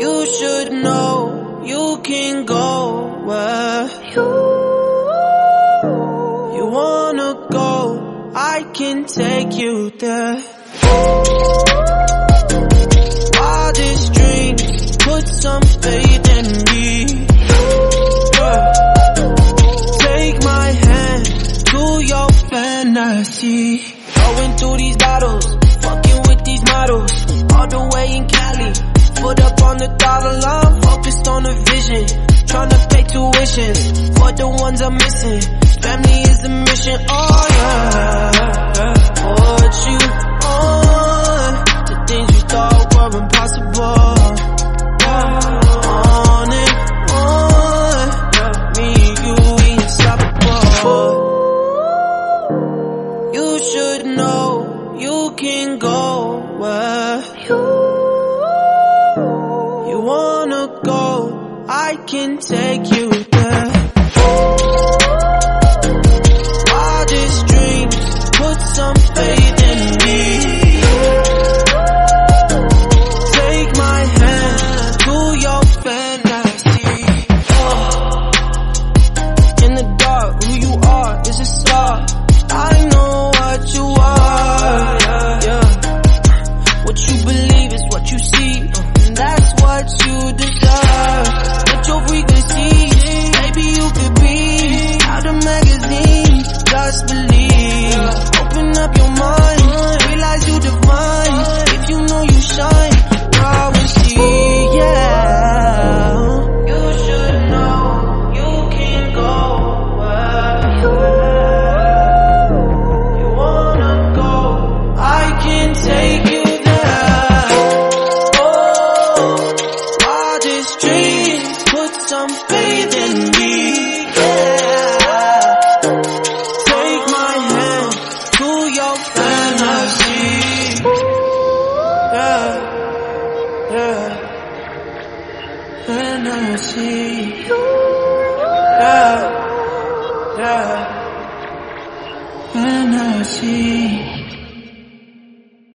You should know you can go where you, wanna go. I can take you there. Wildest dreams, put some faith in me. Yeah. Take my hand to your fantasy. Going through these battles, ones I'm missing. Family is the mission, oh yeah. Put you on the things you thought were impossible. On and on, me you, we unstoppable. You should know you can go where you, you wanna go. I can take you there. Just believe. Open up your mind. Realize you divine. If you know you shine, I will see. Yeah. You should know you can go you wanna go. I can take you there. Oh, put some faith in me. Yeah, yeah. Fantasy. Yeah, yeah. Fantasy.